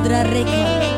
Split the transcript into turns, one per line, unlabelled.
Record.